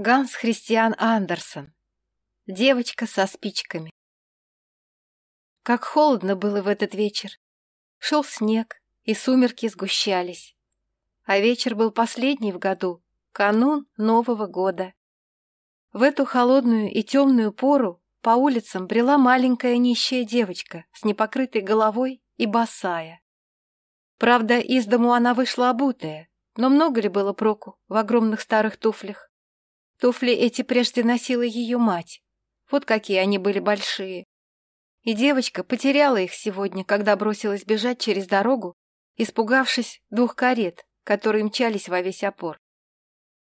Ганс Христиан Андерсон. Девочка со спичками. Как холодно было в этот вечер. Шел снег, и сумерки сгущались. А вечер был последний в году, канун Нового года. В эту холодную и темную пору по улицам брела маленькая нищая девочка с непокрытой головой и босая. Правда, из дому она вышла обутая, но много ли было проку в огромных старых туфлях? Туфли эти прежде носила ее мать. Вот какие они были большие. И девочка потеряла их сегодня, когда бросилась бежать через дорогу, испугавшись двух карет, которые мчались во весь опор.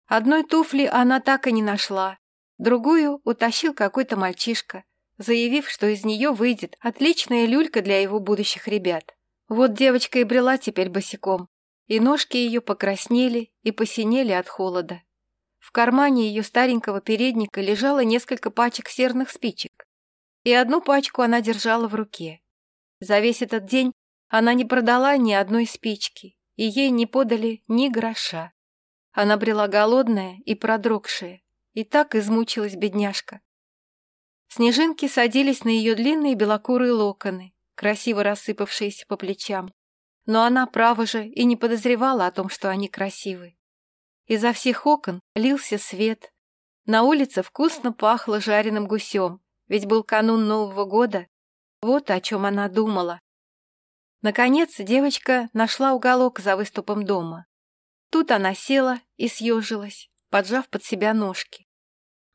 Одной туфли она так и не нашла, другую утащил какой-то мальчишка, заявив, что из нее выйдет отличная люлька для его будущих ребят. Вот девочка и брела теперь босиком, и ножки ее покраснели и посинели от холода. В кармане ее старенького передника лежало несколько пачек серных спичек, и одну пачку она держала в руке. За весь этот день она не продала ни одной спички, и ей не подали ни гроша. Она брела голодная и продрогшая, и так измучилась бедняжка. Снежинки садились на ее длинные белокурые локоны, красиво рассыпавшиеся по плечам. Но она, право же, и не подозревала о том, что они красивы. Изо всех окон лился свет. На улице вкусно пахло жареным гусем, ведь был канун Нового года. Вот о чем она думала. Наконец девочка нашла уголок за выступом дома. Тут она села и съежилась, поджав под себя ножки.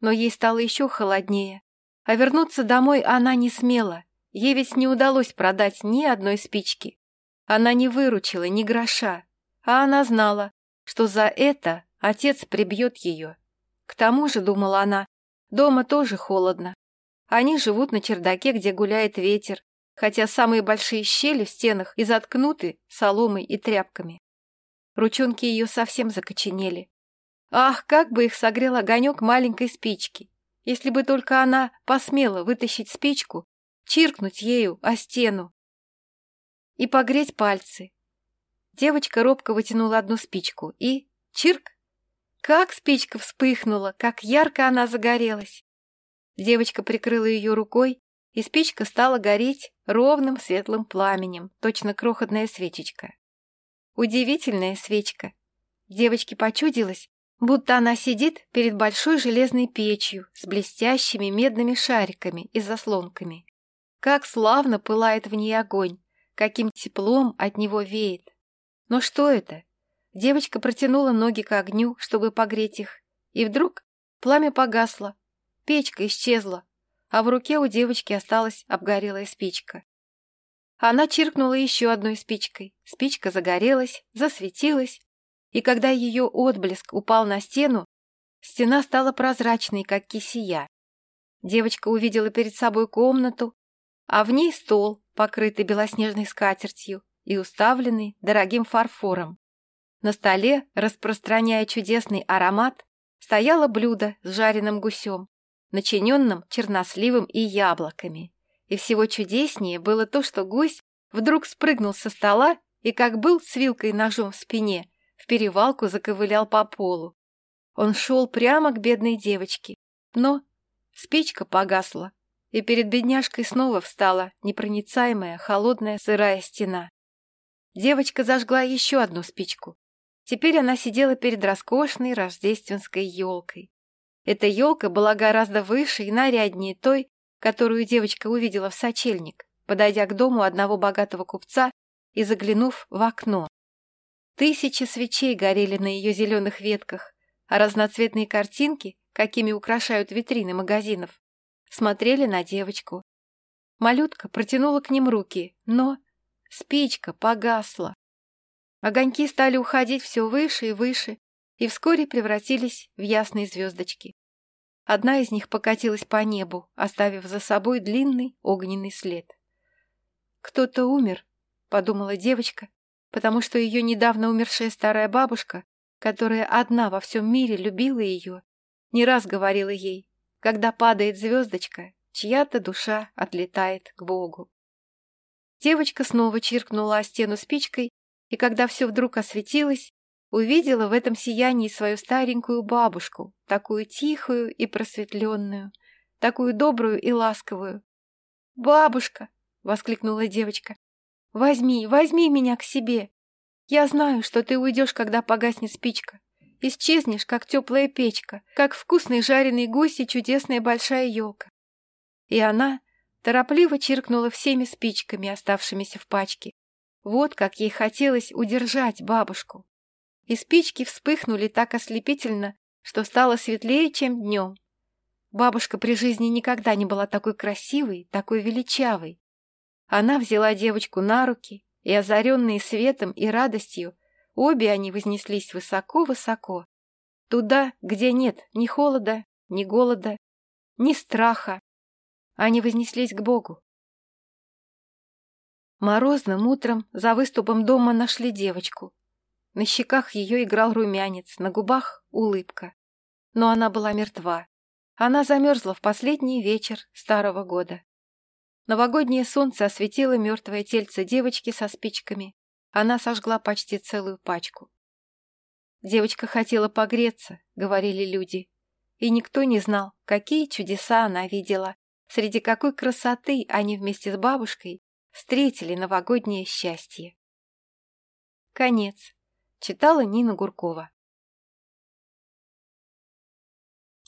Но ей стало еще холоднее, а вернуться домой она не смела. Ей ведь не удалось продать ни одной спички. Она не выручила ни гроша, а она знала, что за это отец прибьет ее. К тому же, думала она, дома тоже холодно. Они живут на чердаке, где гуляет ветер, хотя самые большие щели в стенах и заткнуты соломой и тряпками. Ручонки ее совсем закоченели. Ах, как бы их согрел огонек маленькой спички, если бы только она посмела вытащить спичку, чиркнуть ею о стену и погреть пальцы. Девочка робко вытянула одну спичку и... Чирк! Как спичка вспыхнула, как ярко она загорелась! Девочка прикрыла ее рукой, и спичка стала гореть ровным светлым пламенем, точно крохотная свечечка. Удивительная свечка. Девочке почудилось, будто она сидит перед большой железной печью с блестящими медными шариками и заслонками. Как славно пылает в ней огонь, каким теплом от него веет. Но что это? Девочка протянула ноги к огню, чтобы погреть их, и вдруг пламя погасло, печка исчезла, а в руке у девочки осталась обгорелая спичка. Она чиркнула еще одной спичкой. Спичка загорелась, засветилась, и когда ее отблеск упал на стену, стена стала прозрачной, как кисия. Девочка увидела перед собой комнату, а в ней стол, покрытый белоснежной скатертью, и уставленный дорогим фарфором. На столе, распространяя чудесный аромат, стояло блюдо с жареным гусем, начиненным черносливом и яблоками. И всего чудеснее было то, что гусь вдруг спрыгнул со стола и, как был с вилкой и ножом в спине, в перевалку заковылял по полу. Он шел прямо к бедной девочке, но спичка погасла, и перед бедняжкой снова встала непроницаемая холодная сырая стена. Девочка зажгла еще одну спичку. Теперь она сидела перед роскошной рождественской елкой. Эта елка была гораздо выше и наряднее той, которую девочка увидела в сочельник, подойдя к дому одного богатого купца и заглянув в окно. Тысячи свечей горели на ее зеленых ветках, а разноцветные картинки, какими украшают витрины магазинов, смотрели на девочку. Малютка протянула к ним руки, но Спичка погасла. Огоньки стали уходить все выше и выше, и вскоре превратились в ясные звездочки. Одна из них покатилась по небу, оставив за собой длинный огненный след. «Кто-то умер», — подумала девочка, потому что ее недавно умершая старая бабушка, которая одна во всем мире любила ее, не раз говорила ей, когда падает звездочка, чья-то душа отлетает к Богу. Девочка снова чиркнула о стену спичкой, и когда все вдруг осветилось, увидела в этом сиянии свою старенькую бабушку, такую тихую и просветленную, такую добрую и ласковую. «Бабушка!» — воскликнула девочка. «Возьми, возьми меня к себе! Я знаю, что ты уйдешь, когда погаснет спичка. Исчезнешь, как теплая печка, как вкусный жареный гусь и чудесная большая елка». И она торопливо чиркнула всеми спичками, оставшимися в пачке. Вот как ей хотелось удержать бабушку. И спички вспыхнули так ослепительно, что стало светлее, чем днем. Бабушка при жизни никогда не была такой красивой, такой величавой. Она взяла девочку на руки, и, озаренные светом и радостью, обе они вознеслись высоко-высоко, туда, где нет ни холода, ни голода, ни страха. Они вознеслись к Богу. Морозным утром за выступом дома нашли девочку. На щеках ее играл румянец, на губах улыбка. Но она была мертва. Она замерзла в последний вечер старого года. Новогоднее солнце осветило мертвое тельце девочки со спичками. Она сожгла почти целую пачку. Девочка хотела погреться, говорили люди, и никто не знал, какие чудеса она видела, среди какой красоты они вместе с бабушкой встретили новогоднее счастье. Конец. Читала Нина Гуркова.